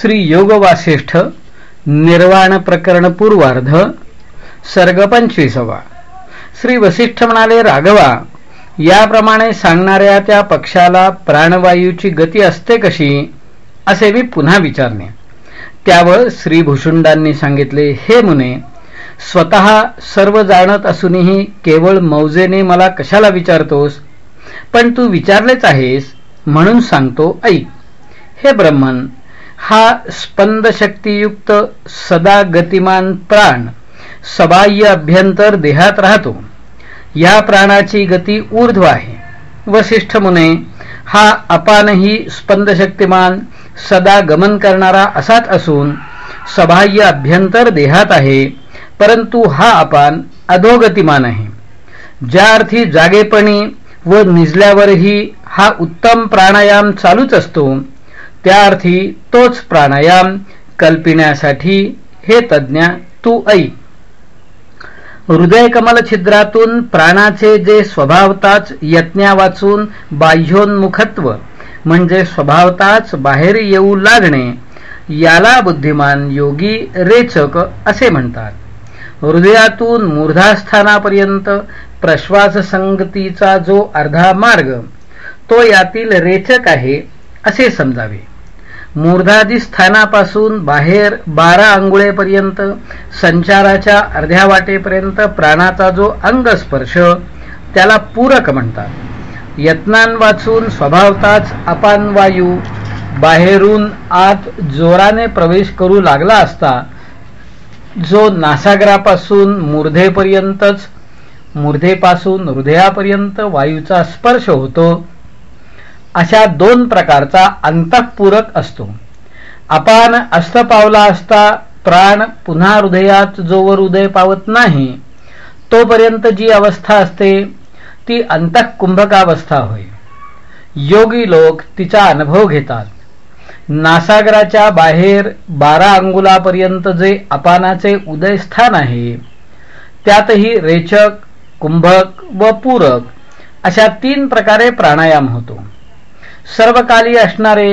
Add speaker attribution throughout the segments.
Speaker 1: श्री योग वासिष्ठ निर्वाण प्रकरण पूर्वार्ध सर्ग पंचवीसवा. श्री वसिष्ठ म्हणाले राघवा याप्रमाणे सांगणाऱ्या त्या पक्षाला प्राणवायूची गती असते कशी? असे मी पुन्हा विचारणे. त्यावर श्रीभूषुंडांनी सांगितले हे मुने स्वतः सर्व जाणत असूनही केवळ मौजेने मला कशाला विचारतोस? पण तू विचारलेच आहेस म्हणून सांगतो ऐक. हे ब्रह्मन हा स्पंदशक्तीयुक्त सदा गतिमान प्राण सबाह्य अभ्यंतर देहात राहतो. या प्राणाची गती ऊर्ध्व आहे. वसिष्ठ मुने हा अपानही स्पंदशक्तिमान सदा गमन करणारा असाच असून सबाह्य अभ्यंतर देहात आहे परंतु हा अपान अधोगतिमान आहे. ज्या अर्थी जागेपणी व निजल्यावरही हा उत्तम प्राणायाम चालूच असतो त्या अर्थी तोच प्राणायाम कल्पिण्यासाठी हे तज्ज्ञ तू ऐ. हृदय कमल छिद्रातून प्राणाचे जे स्वभावताच यज्ञा वाचून बाह्योन्मुखत्व म्हणजे स्वभावताच बाहेर येऊ लागणे याला बुद्धिमान योगी रेचक असे म्हणतात. हृदयातून मूर्धास्थानापर्यंत प्रश्वास संगतीचा जो अर्धा मार्ग तो यातील रेचक आहे असे समजावे. मूर्धादी स्थानापासून बाहेर बारा अंगुळेपर्यंत संचाराच्या अर्ध्या वाटेपर्यंत प्राणाचा जो अंगस्पर्श त्याला पूरक म्हणतात. यत्नांवाचून स्वभावताच अपान वायू बाहेरून आत जोराने प्रवेश करू लागला असता जो नासागरापासून मूर्धेपर्यंतच मूर्धेपासून हृदयापर्यंत वायूचा स्पर्श होतो अशा दोन प्रकारचा अंतःपूरक असतो. अपान अस्त पावला असता प्राण पुन्हा हृदयात जोवर हृदय पावत नाही तोपर्यंत जी अवस्था असते ती अंतःकुंभकावस्था होय. योगी लोक तिचा अनुभव घेतात. नासागराच्या बाहेर बारा अंगुलापर्यंत जे अपानाचे उदयस्थान आहे त्यातही रेचक कुंभक व पूरक अशा तीन प्रकारे प्राणायाम होतो. सर्वकाली असणारे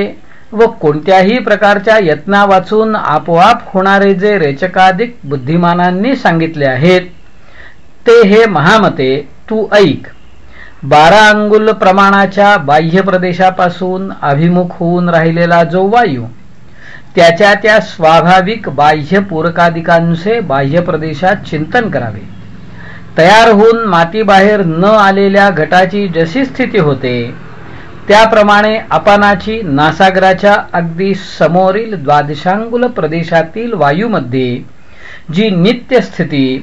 Speaker 1: व कोणत्याही प्रकारच्या यत्ना वाचून आपोआप होणारे जे रेचकाधिक बुद्धिमानांनी सांगितले आहेत ते हे महामते तू ऐक. बारा अंगुल प्रमाणाच्या बाह्य प्रदेशापासून अभिमुख होऊन राहिलेला जो वायू त्याच्या त्या स्वाभाविक बाह्य पूरकाधिकांचे बाह्य प्रदेशात चिंतन करावे. तयार होऊन मातीबाहेर न आलेल्या घटाची जशी स्थिती होते त्याप्रमाणे अपानाची नासागराच्या अगदी समोरील द्वादशांगुल प्रदेशातील वायूमध्ये जी नित्य स्थिती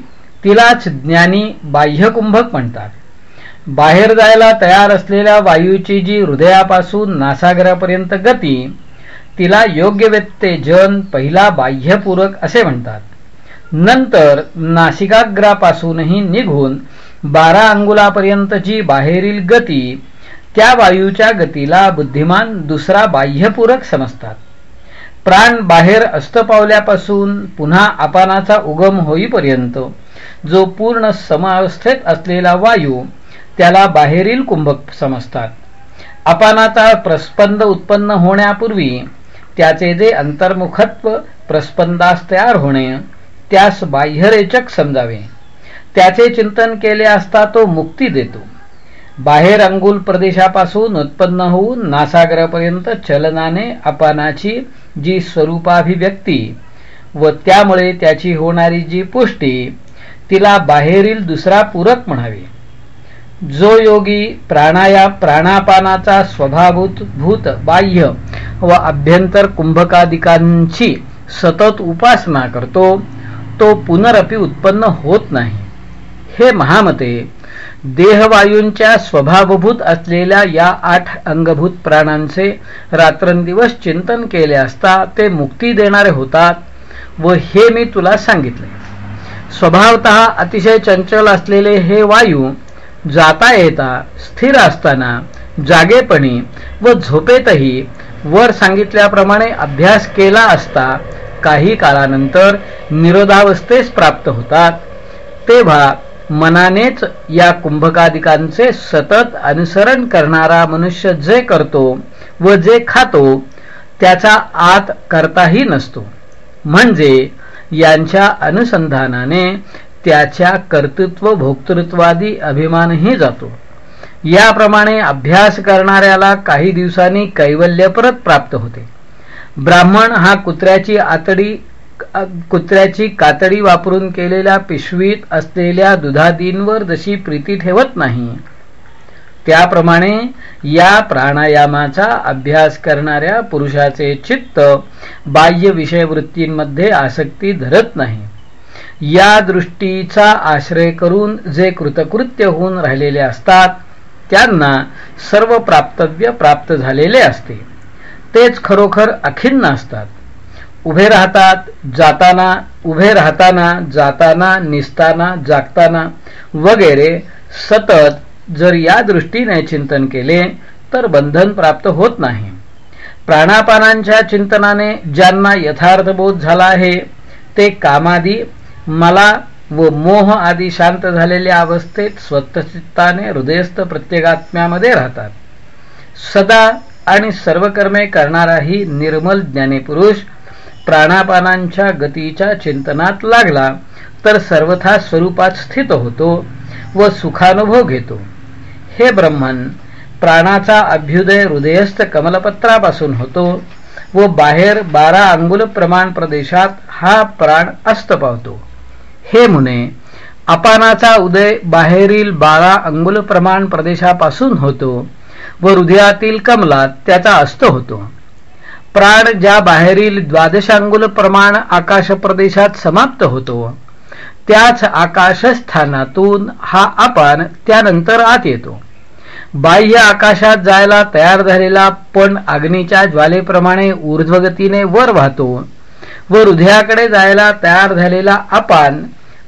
Speaker 1: तिलाच ज्ञानी बाह्यकुंभक म्हणतात. बाहेर जायला तयार असलेल्या वायूची जी हृदयापासून नासागरापर्यंत गती तिला योग्य व्यत्ते जन पहिला बाह्यपूरक असे म्हणतात. नंतर नासिकाग्रापासूनही निघून बारा अंगुलापर्यंत जी बाहेरील गती त्या वायूच्या गतीला बुद्धिमान दुसरा बाह्यपूरक समजतात. प्राण बाहेर अस्त पावल्यापासून पुन्हा अपानाचा उगम होईपर्यंत जो पूर्ण समावस्थेत असलेला वायू त्याला बाहेरील कुंभक समजतात. अपानाचा प्रस्पंद उत्पन्न होण्यापूर्वी त्याचे जे अंतर्मुखत्व प्रस्पंदास तयार होणे त्यास बाह्यरेचक समजावे. त्याचे चिंतन केले असता तो मुक्ती देतो. बाहेर अंगुल प्रदेशापासून उत्पन्न होऊन नासागरापर्यंत चलनाने अपानाची जी स्वरूपाभिव्यक्ती व त्यामुळे त्याची होणारी जी पुष्टी तिला बाहेरील दुसरा पूरक म्हणावे. जो योगी प्राणाया प्राणापानाचा स्वभावभूत भूत बाह्य व अभ्यंतर कुंभकादिकांची सतत उपासना करतो तो पुनरपी उत्पन्न होत नाही. हे महामते देहवायूंच्या स्वभावभूत असलेल्या या आठ अंगभूत प्राणांचे रात्रंदिवस चिंतन केले असता ते मुक्ती देणारे होतात व हे मी तुला सांगितले. स्वभावत अतिशय चंचल असलेले हे वायू जाता येता स्थिर असताना जागेपणी व झोपेतही वर सांगितल्याप्रमाणे अभ्यास केला असता काही काळानंतर निरोधावस्थेस प्राप्त होतात. तेव्हा मनानेच या कुंभकादिकांचे सतत अनुसरण करणारा मनुष्य जे करतो व जे खातो त्याचा आत करताही नसतो. म्हणजे यांच्या अनुसंधानाने त्याच्या कर्तृत्व भोक्तृत्वादी अभिमानही जातो. याप्रमाणे अभ्यास करणाऱ्याला काही दिवसांनी कैवल्य परत प्राप्त होते. ब्राह्मण हा कुत्र्याची आतडी कुत्र्याची कातडी वापरून केलेल्या पिशवीत असलेल्या दुधादींवर जशी प्रीती ठेवत नाही त्याप्रमाणे या प्राणायामाचा अभ्यास करणाऱ्या पुरुषाचे चित्त बाह्य विषयवृत्तींमध्ये आसक्ती धरत नाही. या दृष्टीचा आश्रय करून जे कृतकृत्य होऊन राहिलेले असतात त्यांना सर्व प्राप्तव्य प्राप्त झालेले असते. तेच खरोखर अखिन्न असतात. उभे राहतात जाताना उभे राहताना जाताना निसताना जागताना वगैरे सतत जर या दृष्टीने चिंतन केले तर बंधन प्राप्त होत नाही. प्राणापानांच्या चिंतनाने ज्यांना यथार्थबोध झाला आहे ते कामादी मला व मोह आदी शांत झालेल्या अवस्थेत स्वतचित्ताने हृदयस्थ प्रत्येगात्म्यामध्ये राहतात. सदा आणि सर्व कर्मे करणाराही निर्मल ज्ञानीपुरुष प्राणापानांच्या गतीच्या चिंतनात लागला तर सर्वथा स्वरूपात स्थित होतो व सुखानुभव घेतो हे ब्रह्मन प्राणाचा अभ्युदय हृदयस्थ कमलपत्रापासून होतो व बाहेर बारा अंगुल प्रमाण प्रदेशात हा प्राण अस्त पावतो. हे मुने अपानाचा उदय बाहेरील बारा अंगुल प्रमाण प्रदेशापासून होतो व हृदयातील कमलात त्याचा अस्त होतो. प्राण ज्या बाहेरील द्वादशांगुल प्रमाण आकाश प्रदेशात समाप्त होतो त्याच आकाशस्थानातून हा अपान त्यानंतर आत येतो. बाह्य आकाशात जायला तयार झालेला पण अग्नीच्या ज्वालेप्रमाणे ऊर्ध्वगतीने वर वाहतो व हृदयाकडे जायला तयार झालेला आपण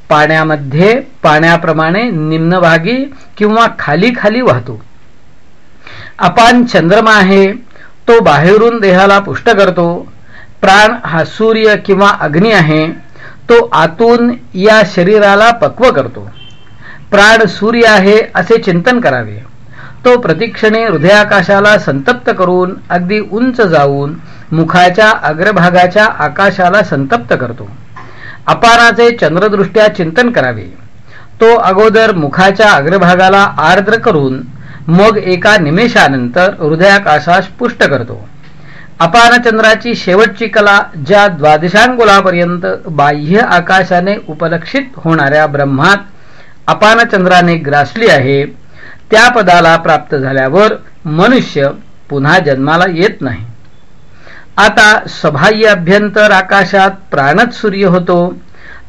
Speaker 1: पाण्यामध्ये पाण्याप्रमाणे निम्नभागी किंवा खाली खाली वाहतो. अपान चंद्रमा आहे तो बाहेरून देहाला पुष्ट करतो. प्राण हा सूर्य किंवा अग्नी आहे तो आतून या शरीराला पक्व करतो. प्राण सूर्य आहे असे चिंतन करावे. तो प्रतिक्षणे हृदयाकाशाला संतप्त करून अगदी उंच जाऊन मुखाच्या अग्रभागाच्या आकाशाला संतप्त करतो. अपाराचे चंद्रदृष्ट्या चिंतन करावे. तो अगोदर मुखाच्या अग्रभागाला आर्द्र करून मग एका निमेषानंतर हृदयाकाशास पुष्ट करतो. अपानचंद्राची शेवटची कला ज्या द्वादशांगुलापर्यंत बाह्य आकाशाने उपलक्षित होणाऱ्या ब्रह्मात अपानचंद्राने ग्रासली आहे त्या पदाला प्राप्त झाल्यावर मनुष्य पुन्हा जन्माला येत नाही. आता सबाह्य अभ्यंतर आकाशात प्राणच सूर्य होतो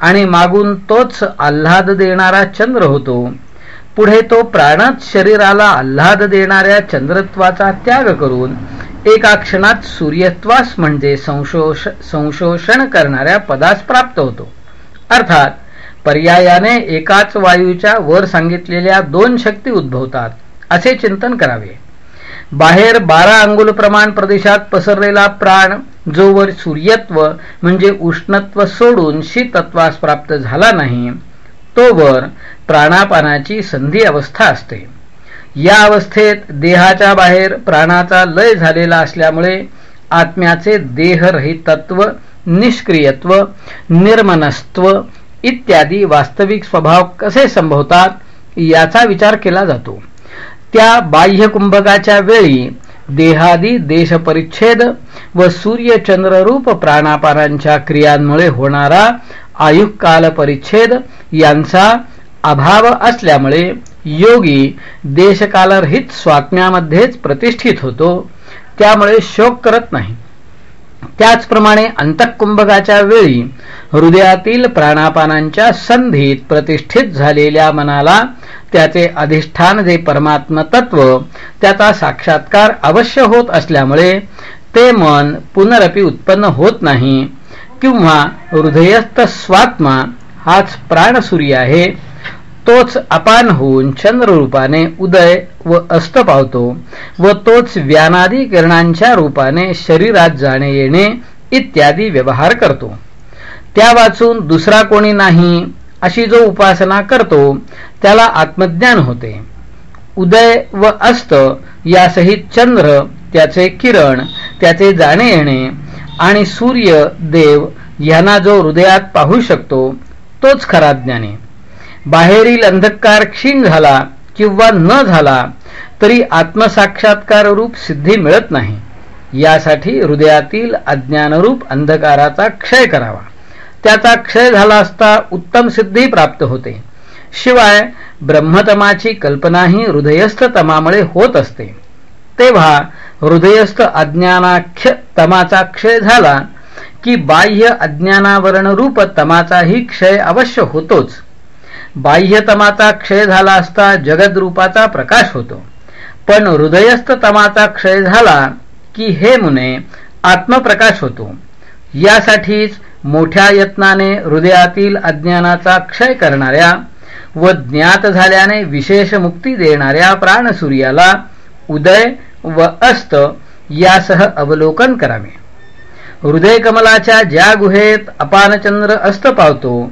Speaker 1: आणि मागून तोच आल्हाद देणारा चंद्र होतो. पुढे तो प्राणात शरीराला आल्हाद देणाऱ्या चंद्रत्वाचा त्याग करून एका क्षणात सूर्यत्वास म्हणजे संशोष संशोषण करणाऱ्या पदास प्राप्त होतो. अर्थात पर्यायाने एकाच वायूच्या वर सांगितलेल्या दोन शक्ती उद्भवतात असे चिंतन करावे. बाहेर बारा अंगुल प्रमाण प्रदेशात पसरलेला प्राण जोवर सूर्यत्व म्हणजे उष्णत्व सोडून शीतत्वास प्राप्त झाला नाही तोवर प्राणापानाची संधी अवस्था असते. या अवस्थेत देहाच्या बाहेर प्राणाचा लय झालेला असल्यामुळे आत्म्याचे देहरहितत्व निष्क्रियत्व निर्मनस्त्व इत्यादी वास्तविक स्वभाव कसे संभवतात याचा विचार केला जातो. त्या बाह्य कुंभकाच्या वेळी देहादी देशपरिच्छेद व सूर्यचंद्ररूप प्राणापानांच्या क्रियांमुळे होणारा आयुकाल परिच्छेद यांचा अभाव असल्यामुळे योगी देशकालरहित स्वात्म्यामध्येच प्रतिष्ठित होतो. त्यामुळे शोक करत नाही. त्याचप्रमाणे अंतकुंभकाच्या वेळी हृदयातील प्राणापानांच्या संधीत प्रतिष्ठित झालेल्या मनाला त्याचे अधिष्ठान जे परमात्म तत्व त्याचा साक्षात्कार अवश्य होत असल्यामुळे ते मन पुनरपी उत्पन्न होत नाही किंवा हृदयस्थ स्वात्मा हाच प्राणसूर्य आहे. तोच अपान होऊन चंद्ररूपाने उदय व अस्त पावतो व तोच व्यानादी किरणांच्या रूपाने शरीरात जाणे येणे इत्यादी व्यवहार करतो. त्या वाचून दुसरा कोणी नाही अशी जो उपासना करतो त्याला आत्मज्ञान होते. उदय व अस्त यासहित चंद्र त्याचे किरण त्याचे जाणे येणे आणि सूर्य देव यांना जो हृदयात पाहू शकतो तोच खरा ज्ञानी. बाहेरील अंधकार क्षीण झाला किंवा न झाला तरी आत्मसाक्षात्कार रूप सिद्धी मिळत नाही. यासाठी हृदयातील अज्ञानरूप अंधकाराचा क्षय करावा. त्याचा क्षय झाला असता उत्तम सिद्धी प्राप्त होते. शिवाय ब्रह्मतमाची कल्पनाही हृदयस्थ तमामुळे होत असते. तेव्हा हृदयस्थ अज्ञानाख्य तमाचा क्षय झाला की बाह्य अज्ञानावरण रूप तमाचाही क्षय अवश्य होतोच. बाह्यतमाचा क्षय झाला असता जगद्रूपाचा प्रकाश होतो. पण हृदयस्थ तमाचा क्षय झाला की हे मुने आत्मप्रकाश होतो. यासाठीच मोठ्या यत्नाने हृदयातील अज्ञानाचा क्षय करणाऱ्या व ज्ञात झाल्याने विशेष मुक्ती देणाऱ्या प्राणसूर्याला उदय व अस्त यासह अवलोकन करावे. हृदय कमलाच्या ज्या गुहेत अपानचंद्र अस्त पावतो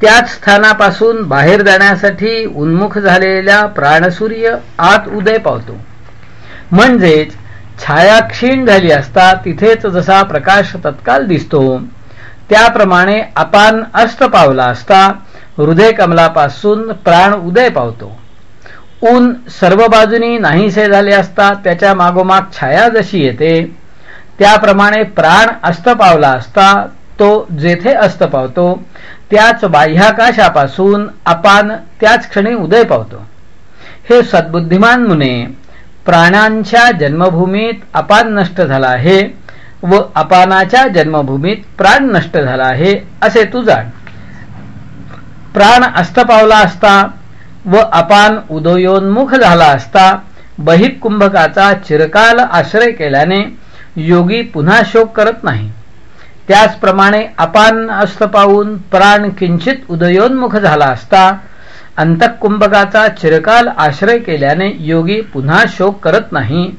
Speaker 1: त्याच स्थानापासून बाहेर जाण्यासाठी उन्मुख झालेल्या प्राणसूर्य आत उदय पावतो. म्हणजेच छाया क्षीण झाली असता तिथेच जसा प्रकाश तत्काल दिसतो त्याप्रमाणे अपान अस्त पावला असता हृदय कमलापासून प्राण उदय पावतो. ऊन सर्व बाजूनी नाहीसे झाले असता त्याच्या मागोमाग छाया जशी येते त्याप्रमाणे प्राण अस्त पावला असता तो जेथे अस्त पावतो त्याच बाह्याकाशापासून अपान त्याच क्षणी उदय पावतो. हे सद्बुद्धिमान मुने प्राण्यांच्या जन्मभूमीत अपान नष्ट झाला आहे व अपानाच्या जन्मभूमीत प्राण नष्ट झाला आहे असे तू जाण. प्राण अस्त पावला असता व अपान उदयोन्मुख झाला असता बहिक कुंभकाचा चिरकाल आश्रय केल्याने योगी पुन्हा शोक करत नाही. त्याचप्रमाणे अपान अस्त पाहून प्राण किंचित उदयोन्मुख झाला असता अंतकुंभकाचा चिरकाल आश्रय केल्याने योगी पुन्हा शोक करत नाही.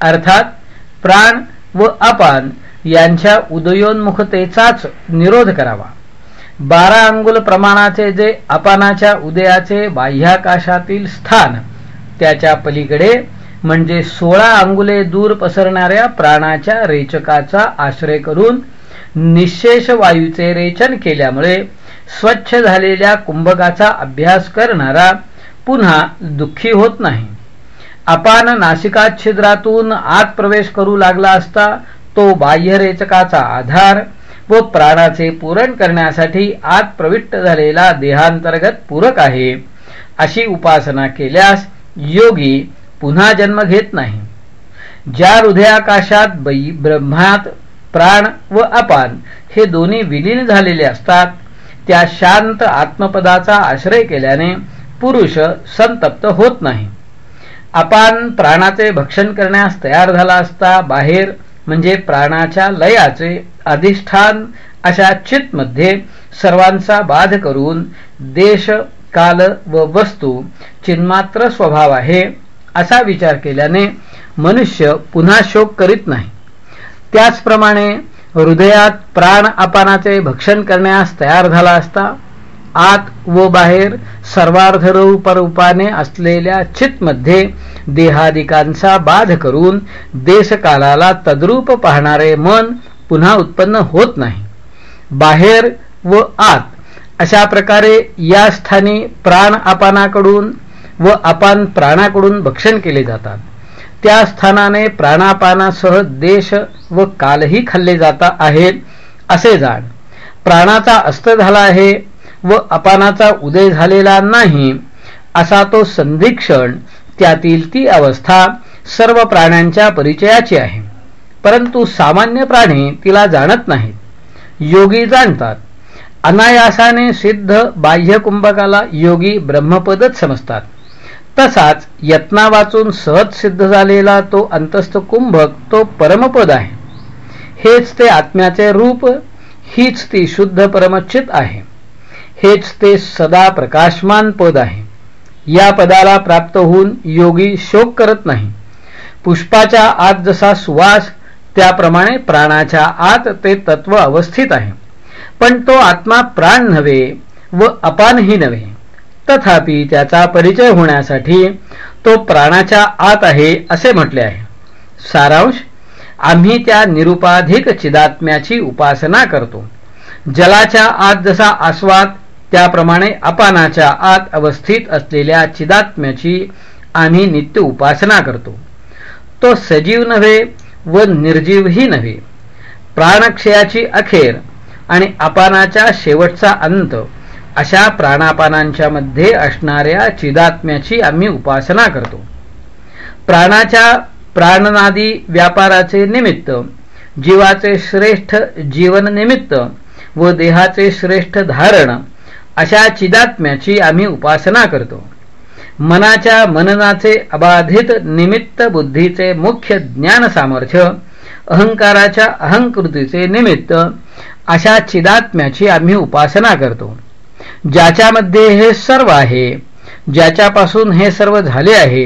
Speaker 1: अर्थात प्राण व अपान यांच्या उदयोन्मुखतेचाच निरोध करावा. बारा अंगुल प्रमाणाचे जे अपानाच्या उदयाचे बाह्याकाशातील स्थान त्याच्या पलीकडे म्हणजे सोळा अंगुले दूर पसरणाऱ्या प्राणाच्या रेचकाचा आश्रय करून निशेष वायूचे रेचन केल्यामुळे स्वच्छ झालेल्या कुंभकाचा अभ्यास करणारा पुन्हा दुःखी होत नाही. अपान नासिका छिद्रातून आत प्रवेश करू लागला असता तो बाह्यरेचकाचा आधार व प्राणाचे पूरण करण्यासाठी आत प्रविष्ट झालेला देहांतर्गत पूरक आहे अशी उपासना केल्यास योगी पुन्हा जन्म घेत नाही. ज्या हृदयाकाशात ब्रह्मात प्राण व अपान हे दोन्ही विलीन झालेले असतात. त्या शांत आत्मपदाचा आश्रय केल्याने पुरुष संतप्त होत नाही. अपान प्राणाचे भक्षण करण्यास तयार झाला असता बाहेर म्हणजे प्राणाच्या लयाचे अधिष्ठान अशा चितमध्ये सर्वांचा बाध करून देश काल व वस्तू चिन्मात्र स्वभाव आहे असा विचार केल्याने मनुष्य पुन्हा शोक करीत नाही. त्याचप्रमाणे हृदयात प्राण अपानाचे भक्षण करण्यास तयार झाला असता आत व बाहेर सर्वार्धरूपरूपाने असलेल्या चितमध्ये देहादिकांचा बाध करून देशकालाला तद्रूप पाहणारे मन पुन्हा उत्पन्न होत नाही. बाहेर व आत अशा प्रकारे या स्थानी प्राण अपानाकडून व अपान प्राणाकडून भक्षण केले जातात. त्या स्थानाने प्राणापानासह देश व कालही खाल्ले जाता आहेत असे जाण. प्राणाचा अस्त झाला आहे व अपानाचा उदय झालेला नाही असा तो संधिक्षण त्यातील ती अवस्था सर्व प्राण्यांच्या परिचयाची आहे. परंतु सामान्य प्राणी तिला जाणत नाहीत. योगी जाणतात. अनायासाने सिद्ध बाह्य कुंभकाला योगी ब्रह्मपदच समजतात. तसाच यत्ना वाचून सहज सिद्ध झालेला तो अंतस्थ कुंभक तो परमपद आहे. हेच ते आत्म्याचे रूप हीच ती शुद्ध परमचित आहे. हेच ते सदा प्रकाशमान पद आहे. या पदाला प्राप्त होऊन योगी शोक करत नाही. पुष्पाच्या आत जसा सुवास त्याप्रमाणे प्राणाच्या आत ते तत्व अवस्थित आहे. पण तो आत्मा प्राण नव्हे व अपानही नव्हे. तथापि त्याचा परिचय होण्यासाठी तो प्राणाच्या आत आहे असे म्हटले आहे. सारांश आम्ही त्या निरुपाधिक चिदात्म्याची उपासना करतो. जलाच्या आत जसा आस्वाद त्याप्रमाणे अपानाच्या आत अवस्थित असलेल्या चिदात्म्याची आम्ही नित्य उपासना करतो. तो सजीव नव्हे व निर्जीवही नव्हे. प्राणक्षयाची अखेर आणि अपानाच्या शेवटचा अंत अशा प्राणापानांच्या मध्ये असणाऱ्या चिदात्म्याची आम्ही उपासना करतो. प्राणाच्या प्राणनादी व्यापाराचे निमित्त जीवाचे श्रेष्ठ जीवन निमित्त व देहाचे श्रेष्ठ धारण अशा चिदात्म्याची आम्ही उपासना करतो. मनाच्या मननाचे अबाधित निमित्त बुद्धीचे मुख्य ज्ञान सामर्थ्य अहंकाराच्या अहंकृतीचे निमित्त अशा चिदात्म्याची आम्ही उपासना करतो. ज्याच्यामध्ये हे सर्व आहे ज्याच्यापासून हे सर्व झाले आहे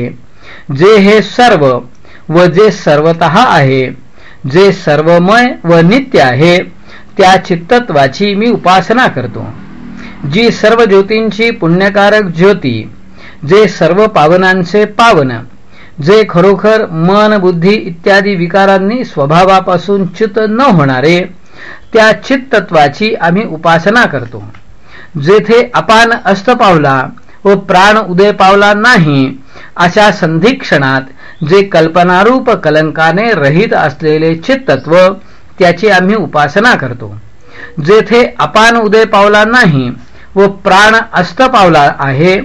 Speaker 1: जे हे सर्व व जे सर्वत आहे जे सर्वमय व नित्य आहे त्या चित्तत्वाची मी उपासना करतो. जी सर्व ज्योतींची पुण्यकारक ज्योती जे सर्व पावनांचे पावन जे खरोखर मन बुद्धी इत्यादी विकारांनी स्वभावापासून चित न होणारे त्या चित्तत्वाची आम्ही उपासना करतो. जेथे अपान अस्त पावला व प्राण उदय पावला नाही अशा संधिक्षणात जे कल्पनारूप कलंकाने रहित असलेले चित्तत्व त्याची आम्ही उपासना करतो. जेथे अपान उदय पावला नाही व प्राण अस्त पावला आहे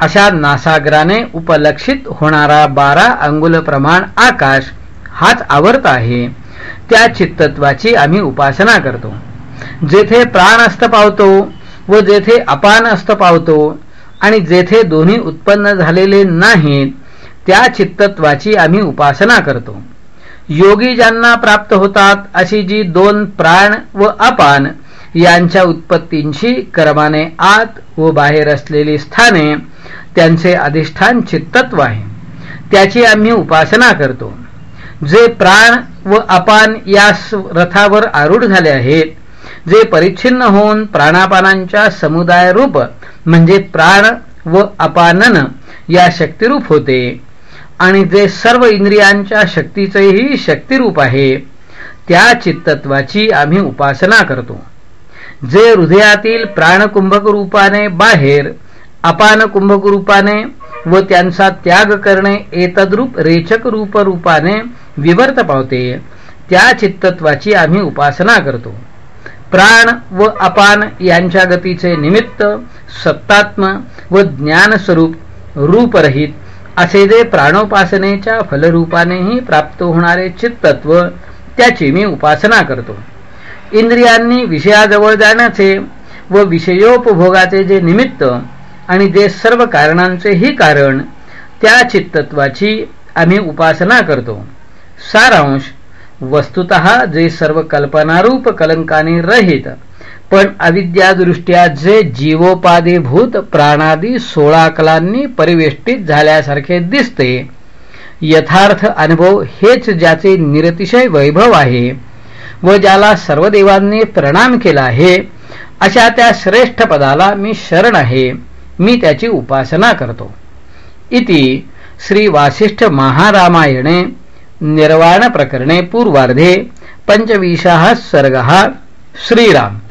Speaker 1: अशा नासागराने उपलक्षित होणारा बारा अंगुल प्रमाण आकाश हाच आवर्त आहे. त्या चित्तत्वाची आम्ही उपासना करतो. जेथे प्राण अस्त पावतो व जेथे अपान अस्त पावतो आणि जेथे दोन्ही उत्पन्न झालेले नाहीत त्या चित्तत्वाची आम्ही उपासना करतो. योगी ज्यांना प्राप्त होतात अशी जी दोन प्राण व अपान यांच्या उत्पत्तींशी कर्माने आत व बाहेर असलेली स्थाने त्यांचे अधिष्ठान चित्तत्व आहे. त्याची आम्ही उपासना करतो. जे प्राण व अपान या रथावर आरूढ झाले आहेत जे परिच्छिन्न होऊन प्राणापानांच्या समुदाय रूप म्हणजे प्राण व अपानन या शक्तिरूप होते. आणि जे सर्व इंद्रियांच्या शक्तीचेही शक्तिरूप आहे त्या चित्तत्वाची आम्ही उपासना करतो. जे हृदयातील प्राणकुंभक रूपाने बाहेर अपान कुंभक रूपाने व त्यांचा त्याग करणे एतद्रूप रेचक रूप रूपाने विवर्त पावते त्या चित्तत्वाची आम्ही उपासना करतो. प्राण व अपान यांच्या गतीचे निमित्त सत्तात्म व ज्ञानस्वरूप रूपरहित असे जे प्राणोपासनेच्या फलरूपानेही प्राप्त होणारे चित्तत्व त्याची मी उपासना करतो. इंद्रियांनी विषयाजवळ जाण्याचे व विषयोपभोगाचे जे निमित्त आणि जे सर्व कारणांचेही कारण त्या चित्तत्वाची आम्ही उपासना करतो. सारांश वस्तुत जे सर्व कल्पनारूप कलंकाने रहित पण अविद्यादृष्ट्या जे जीवोपाधीभूत प्राणादी सोळा कलांनी परिवेष्टित झाल्यासारखे दिसते यथार्थ अनुभव हेच ज्याचे निरतिशय वैभव आहे व ज्याला सर्व देवांनी प्रणाम केला आहे अशा त्या श्रेष्ठ पदाला मी शरण आहे मी त्याची उपासना करतो. इति श्री वासिष्ठ महारामायणे निर्वाण प्रकरणे पूर्वार्धे पंचविशः सर्गः श्रीराम।